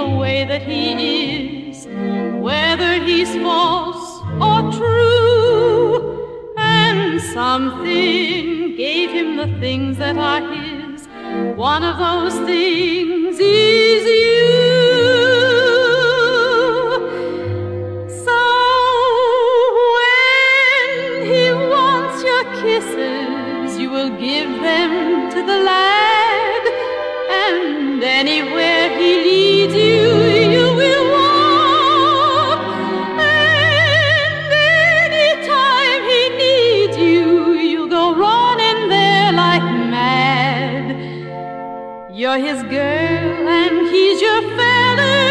the way that he is, whether he's false or true. And something gave him the things that are his. One of those things is you. So when he wants your kisses, you will give them to the lad, and anywhere he leads you, you will walk. And anytime he needs you, you'll go running there like mad. You're his girl and he's your fella.